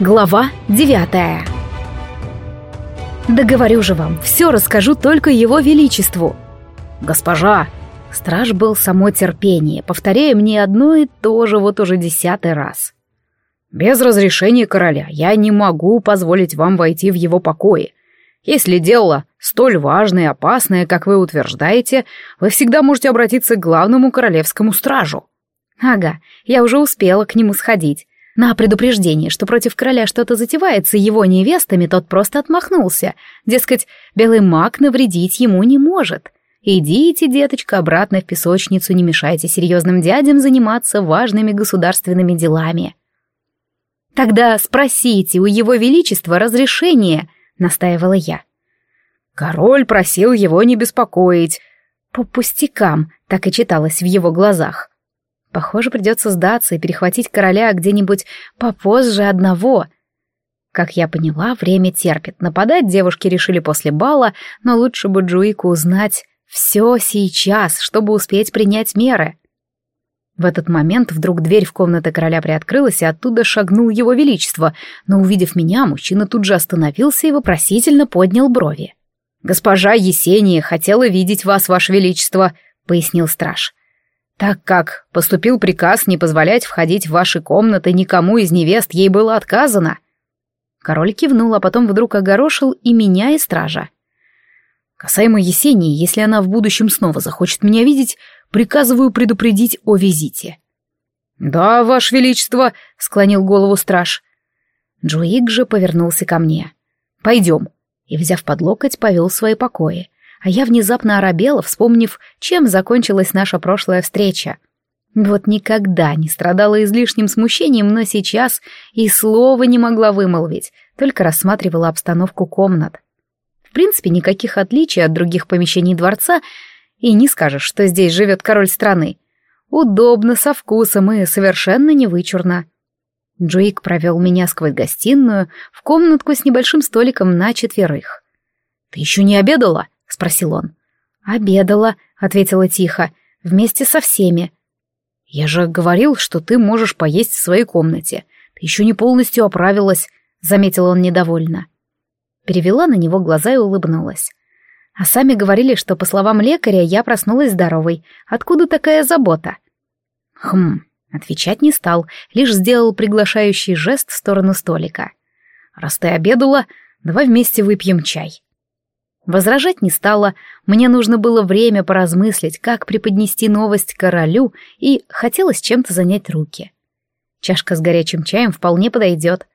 Глава девятая Да говорю же вам, все расскажу только его величеству. Госпожа! Страж был само терпение, повторяя мне одно и то же вот уже десятый раз. Без разрешения короля я не могу позволить вам войти в его покои. Если дело столь важное и опасное, как вы утверждаете, вы всегда можете обратиться к главному королевскому стражу. Ага, я уже успела к нему сходить. На предупреждение, что против короля что-то затевается его невестами, тот просто отмахнулся. Дескать, белый маг навредить ему не может. Идите, деточка, обратно в песочницу, не мешайте серьезным дядям заниматься важными государственными делами. Тогда спросите у его величества разрешения, настаивала я. Король просил его не беспокоить. По пустякам, так и читалось в его глазах. Похоже, придется сдаться и перехватить короля где-нибудь попозже одного. Как я поняла, время терпит. Нападать девушки решили после бала, но лучше бы Джуику узнать все сейчас, чтобы успеть принять меры. В этот момент вдруг дверь в комнату короля приоткрылась, и оттуда шагнул его величество, но, увидев меня, мужчина тут же остановился и вопросительно поднял брови. «Госпожа Есения хотела видеть вас, ваше величество», — пояснил страж так как поступил приказ не позволять входить в ваши комнаты никому из невест, ей было отказано. Король кивнул, а потом вдруг огорошил и меня, и стража. Касаемо Есении, если она в будущем снова захочет меня видеть, приказываю предупредить о визите. «Да, Ваше Величество», — склонил голову страж. Джуик же повернулся ко мне. «Пойдем», и, взяв под локоть, повел в свои покои а я внезапно оробела, вспомнив, чем закончилась наша прошлая встреча. Вот никогда не страдала излишним смущением, но сейчас и слова не могла вымолвить, только рассматривала обстановку комнат. В принципе, никаких отличий от других помещений дворца, и не скажешь, что здесь живет король страны. Удобно, со вкусом и совершенно не вычурно. Джуик провел меня сквозь гостиную в комнатку с небольшим столиком на четверых. «Ты еще не обедала?» — спросил он. «Обедала», — ответила тихо, — «вместе со всеми». «Я же говорил, что ты можешь поесть в своей комнате. Ты еще не полностью оправилась», — заметил он недовольно. Перевела на него глаза и улыбнулась. А сами говорили, что, по словам лекаря, я проснулась здоровой. Откуда такая забота? Хм, отвечать не стал, лишь сделал приглашающий жест в сторону столика. «Раз ты обедала, давай вместе выпьем чай». Возражать не стала, мне нужно было время поразмыслить, как преподнести новость королю, и хотелось чем-то занять руки. Чашка с горячим чаем вполне подойдет.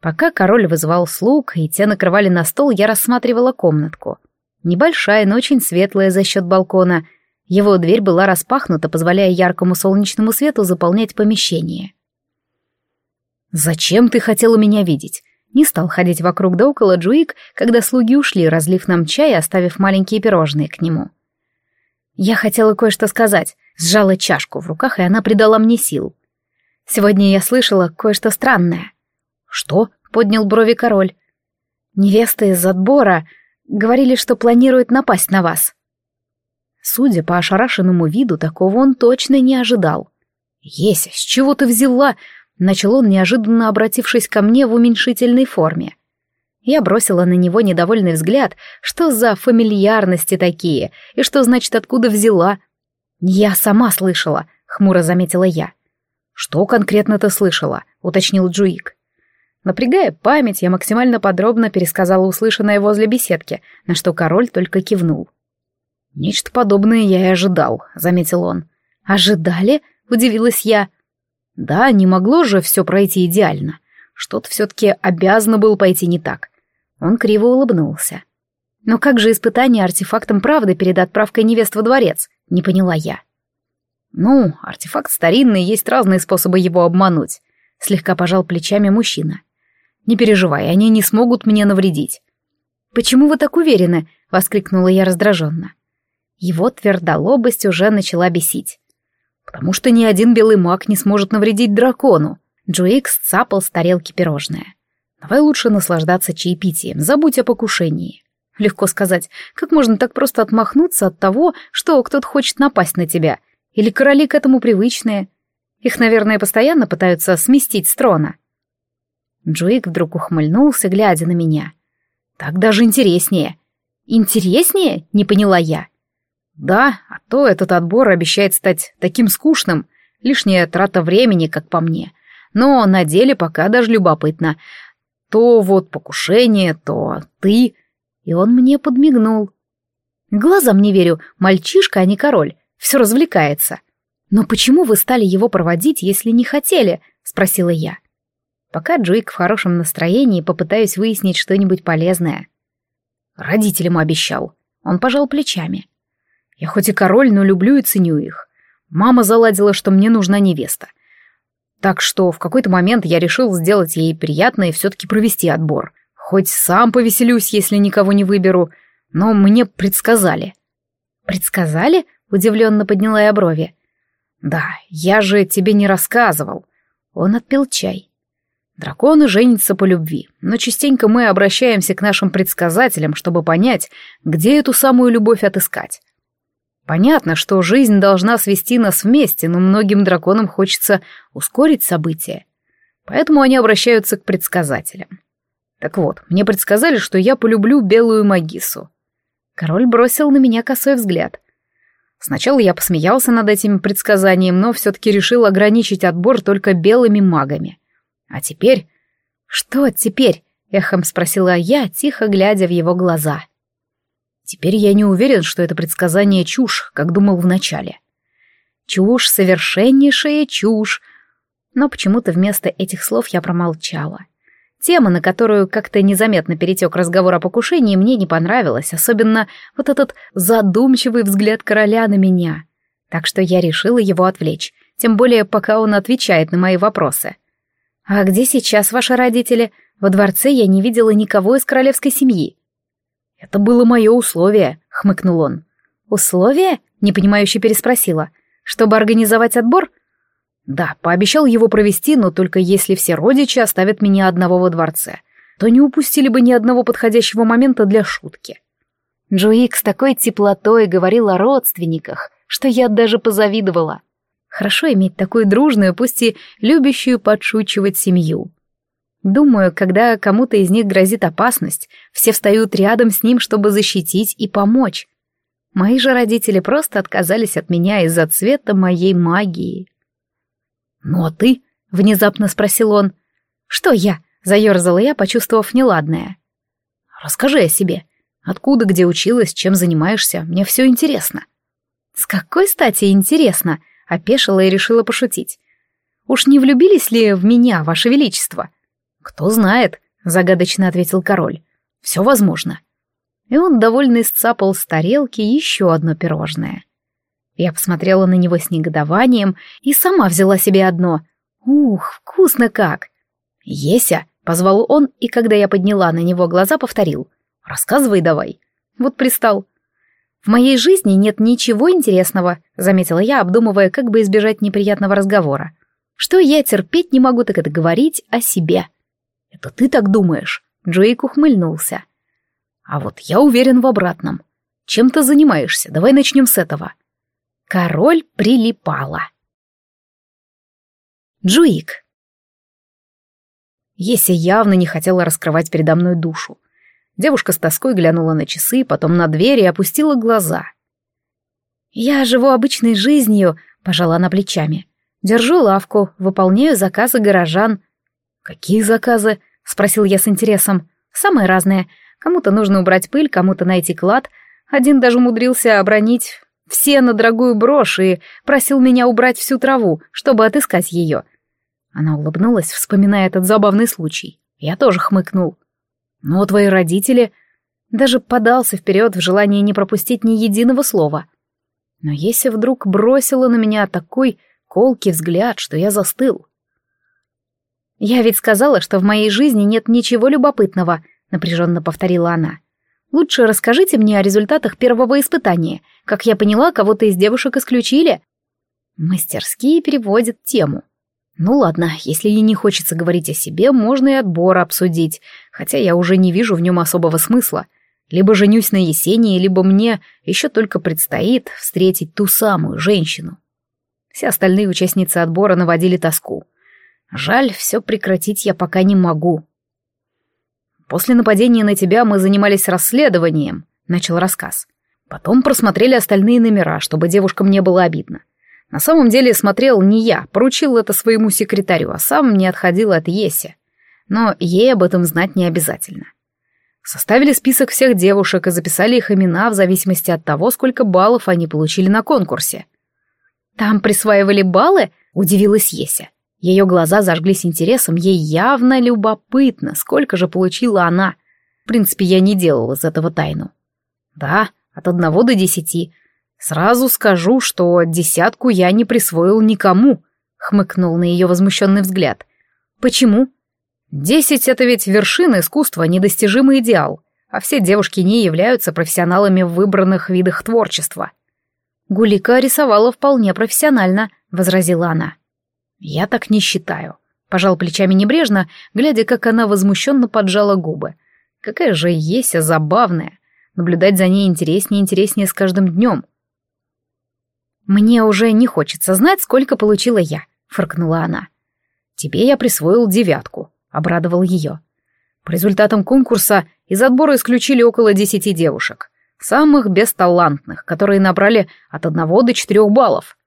Пока король вызывал слуг, и те накрывали на стол, я рассматривала комнатку. Небольшая, но очень светлая за счет балкона. Его дверь была распахнута, позволяя яркому солнечному свету заполнять помещение. «Зачем ты хотела меня видеть?» Не стал ходить вокруг да около Джуик, когда слуги ушли, разлив нам чай оставив маленькие пирожные к нему. Я хотела кое-что сказать, сжала чашку в руках, и она придала мне сил. Сегодня я слышала кое-что странное. «Что?» — поднял брови король. «Невесты из отбора говорили, что планируют напасть на вас». Судя по ошарашенному виду, такого он точно не ожидал. «Еся, с чего ты взяла?» Начал он, неожиданно обратившись ко мне в уменьшительной форме. Я бросила на него недовольный взгляд, что за фамильярности такие, и что значит откуда взяла. «Я сама слышала», — хмуро заметила я. «Что конкретно ты слышала?» — уточнил Джуик. Напрягая память, я максимально подробно пересказала услышанное возле беседки, на что король только кивнул. «Нечто подобное я и ожидал», — заметил он. «Ожидали?» — удивилась я. Да, не могло же все пройти идеально. Что-то все-таки обязано было пойти не так. Он криво улыбнулся. Но как же испытание артефактом правды перед отправкой невест во дворец? Не поняла я. Ну, артефакт старинный, есть разные способы его обмануть. Слегка пожал плечами мужчина. Не переживай, они не смогут мне навредить. Почему вы так уверены? Воскликнула я раздраженно. Его твердолобость уже начала бесить. Потому что ни один белый маг не сможет навредить дракону. Джуикс цапал с тарелки пирожное. Давай лучше наслаждаться чаепитием, забудь о покушении. Легко сказать, как можно так просто отмахнуться от того, что кто-то хочет напасть на тебя? Или короли к этому привычные? Их, наверное, постоянно пытаются сместить с трона. Джуик вдруг ухмыльнулся, глядя на меня. «Так даже интереснее». «Интереснее?» — не поняла я. «Да, а то этот отбор обещает стать таким скучным. Лишняя трата времени, как по мне. Но на деле пока даже любопытно. То вот покушение, то ты...» И он мне подмигнул. Глазам не верю, мальчишка, а не король. Все развлекается. «Но почему вы стали его проводить, если не хотели?» — спросила я. Пока Джуик в хорошем настроении, попытаюсь выяснить что-нибудь полезное. Родителям обещал. Он пожал плечами. Я хоть и король, но люблю и ценю их. Мама заладила, что мне нужна невеста. Так что в какой-то момент я решил сделать ей приятно и все-таки провести отбор. Хоть сам повеселюсь, если никого не выберу, но мне предсказали. «Предсказали?» — удивленно подняла я брови. «Да, я же тебе не рассказывал». Он отпил чай. Драконы женятся по любви, но частенько мы обращаемся к нашим предсказателям, чтобы понять, где эту самую любовь отыскать. Понятно, что жизнь должна свести нас вместе, но многим драконам хочется ускорить события. Поэтому они обращаются к предсказателям. Так вот, мне предсказали, что я полюблю белую магису. Король бросил на меня косой взгляд. Сначала я посмеялся над этим предсказанием, но все-таки решил ограничить отбор только белыми магами. А теперь... Что теперь? Эхом спросила я, тихо глядя в его глаза. Теперь я не уверен, что это предсказание чушь, как думал вначале. Чушь, совершеннейшая чушь. Но почему-то вместо этих слов я промолчала. Тема, на которую как-то незаметно перетек разговор о покушении, мне не понравилась, особенно вот этот задумчивый взгляд короля на меня. Так что я решила его отвлечь, тем более пока он отвечает на мои вопросы. «А где сейчас ваши родители? Во дворце я не видела никого из королевской семьи». «Это было мое условие», — хмыкнул он. «Условие?» — непонимающе переспросила. «Чтобы организовать отбор?» «Да, пообещал его провести, но только если все родичи оставят меня одного во дворце, то не упустили бы ни одного подходящего момента для шутки». Джоик с такой теплотой говорил о родственниках, что я даже позавидовала. Хорошо иметь такую дружную, пусть и любящую подшучивать семью. Думаю, когда кому-то из них грозит опасность, все встают рядом с ним, чтобы защитить и помочь. Мои же родители просто отказались от меня из-за цвета моей магии. «Ну а ты?» — внезапно спросил он. «Что я?» — заерзала я, почувствовав неладное. «Расскажи о себе. Откуда, где училась, чем занимаешься? Мне все интересно». «С какой стати интересно?» опешила и решила пошутить. «Уж не влюбились ли в меня, ваше величество?» «Кто знает», — загадочно ответил король. «Все возможно». И он довольно сцапал с тарелки еще одно пирожное. Я посмотрела на него с негодованием и сама взяла себе одно. «Ух, вкусно как!» «Еся!» — позвал он, и когда я подняла на него глаза, повторил. «Рассказывай давай». Вот пристал. «В моей жизни нет ничего интересного», — заметила я, обдумывая, как бы избежать неприятного разговора. «Что я терпеть не могу, так это говорить о себе». «Это ты так думаешь?» — Джейк ухмыльнулся. «А вот я уверен в обратном. Чем ты занимаешься? Давай начнем с этого». Король прилипала. Джуик. Еся явно не хотела раскрывать передо мной душу. Девушка с тоской глянула на часы, потом на дверь и опустила глаза. «Я живу обычной жизнью», — пожала она плечами. «Держу лавку, выполняю заказы горожан». «Какие заказы?» — спросил я с интересом. «Самые разные. Кому-то нужно убрать пыль, кому-то найти клад. Один даже умудрился обронить все на дорогую брошь и просил меня убрать всю траву, чтобы отыскать ее». Она улыбнулась, вспоминая этот забавный случай. Я тоже хмыкнул. Но твои родители... Даже подался вперед в желании не пропустить ни единого слова. Но Еся вдруг бросила на меня такой колкий взгляд, что я застыл. «Я ведь сказала, что в моей жизни нет ничего любопытного», — напряженно повторила она. «Лучше расскажите мне о результатах первого испытания. Как я поняла, кого-то из девушек исключили». Мастерские переводят тему. Ну ладно, если ей не хочется говорить о себе, можно и отбор обсудить, хотя я уже не вижу в нем особого смысла. Либо женюсь на Есении, либо мне еще только предстоит встретить ту самую женщину. Все остальные участницы отбора наводили тоску. Жаль, все прекратить я пока не могу. После нападения на тебя мы занимались расследованием, начал рассказ. Потом просмотрели остальные номера, чтобы девушкам не было обидно. На самом деле смотрел не я, поручил это своему секретарю, а сам не отходил от Еси. Но ей об этом знать не обязательно. Составили список всех девушек и записали их имена в зависимости от того, сколько баллов они получили на конкурсе. «Там присваивали баллы?» — удивилась Еся. Ее глаза зажглись интересом, ей явно любопытно, сколько же получила она. В принципе, я не делал из этого тайну. Да, от одного до десяти. Сразу скажу, что десятку я не присвоил никому, хмыкнул на ее возмущенный взгляд. Почему? Десять — это ведь вершина искусства, недостижимый идеал, а все девушки не являются профессионалами в выбранных видах творчества. Гулика рисовала вполне профессионально, возразила она. Я так не считаю. Пожал плечами небрежно, глядя, как она возмущенно поджала губы. Какая же Еся забавная. Наблюдать за ней интереснее и интереснее с каждым днем. «Мне уже не хочется знать, сколько получила я», — фыркнула она. «Тебе я присвоил девятку», — обрадовал ее. По результатам конкурса из отбора исключили около десяти девушек. Самых бесталантных, которые набрали от одного до четырех баллов.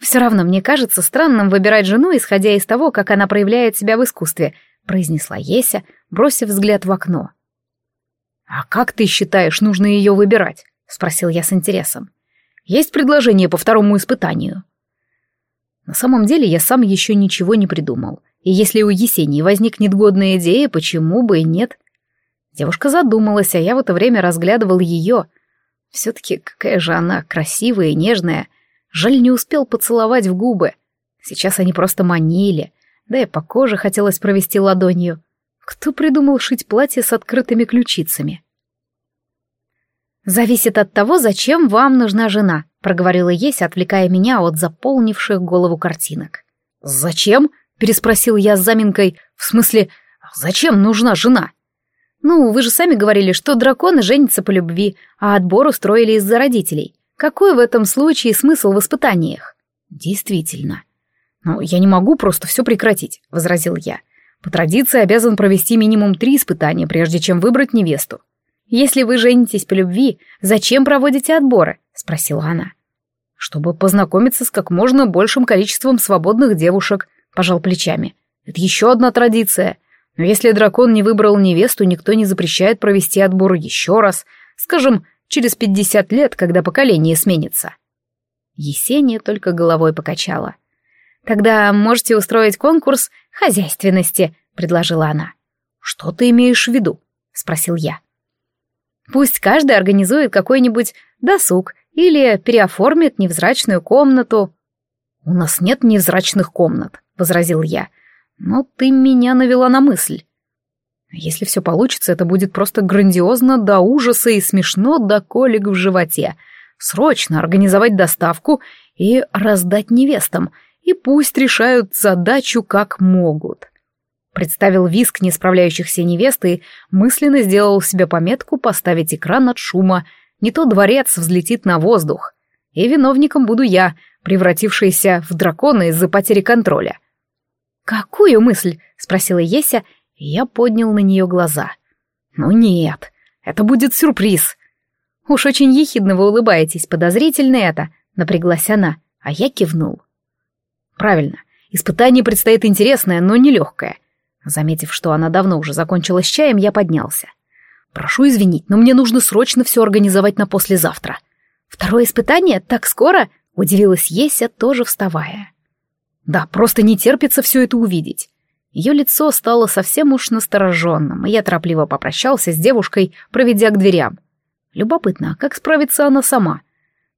«Все равно мне кажется странным выбирать жену, исходя из того, как она проявляет себя в искусстве», произнесла Еся, бросив взгляд в окно. «А как ты считаешь, нужно ее выбирать?» — спросил я с интересом. «Есть предложение по второму испытанию?» На самом деле я сам еще ничего не придумал, и если у Есении возникнет годная идея, почему бы и нет? Девушка задумалась, а я в это время разглядывал ее. Все-таки какая же она красивая и нежная — Жаль, не успел поцеловать в губы. Сейчас они просто манили, да и по коже хотелось провести ладонью. Кто придумал шить платье с открытыми ключицами? «Зависит от того, зачем вам нужна жена», — проговорила Еся, отвлекая меня от заполнивших голову картинок. «Зачем?» — переспросил я с заминкой. «В смысле, зачем нужна жена?» «Ну, вы же сами говорили, что драконы женятся по любви, а отбор устроили из-за родителей. Какой в этом случае смысл в испытаниях? Действительно. Но я не могу просто все прекратить, возразил я. По традиции обязан провести минимум три испытания, прежде чем выбрать невесту. Если вы женитесь по любви, зачем проводите отборы? спросила она. Чтобы познакомиться с как можно большим количеством свободных девушек, пожал плечами. Это еще одна традиция. Но если дракон не выбрал невесту, никто не запрещает провести отбор еще раз, скажем, через пятьдесят лет, когда поколение сменится. Есения только головой покачала. «Тогда можете устроить конкурс хозяйственности», — предложила она. «Что ты имеешь в виду?» — спросил я. «Пусть каждый организует какой-нибудь досуг или переоформит невзрачную комнату». «У нас нет невзрачных комнат», — возразил я. «Но ты меня навела на мысль. Если все получится, это будет просто грандиозно до ужаса и смешно до колик в животе. Срочно организовать доставку и раздать невестам, и пусть решают задачу как могут. Представил виск не справляющихся невест и мысленно сделал себе пометку поставить экран от шума, не то дворец взлетит на воздух. И виновником буду я, превратившаяся в дракона из-за потери контроля. «Какую мысль?» — спросила Еся я поднял на нее глаза. «Ну нет, это будет сюрприз». «Уж очень ехидно вы улыбаетесь, подозрительно это», — напряглась она, а я кивнул. «Правильно, испытание предстоит интересное, но нелегкое». Заметив, что она давно уже закончила с чаем, я поднялся. «Прошу извинить, но мне нужно срочно все организовать на послезавтра». «Второе испытание? Так скоро?» — удивилась Еся, тоже вставая. «Да, просто не терпится все это увидеть. Ее лицо стало совсем уж настороженным, и я торопливо попрощался с девушкой, проведя к дверям. Любопытно, как справится она сама?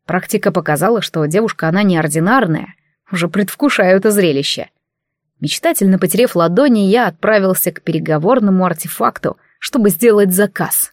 Практика показала, что девушка она неординарная. Уже предвкушаю это зрелище. Мечтательно потерев ладони, я отправился к переговорному артефакту, чтобы сделать заказ.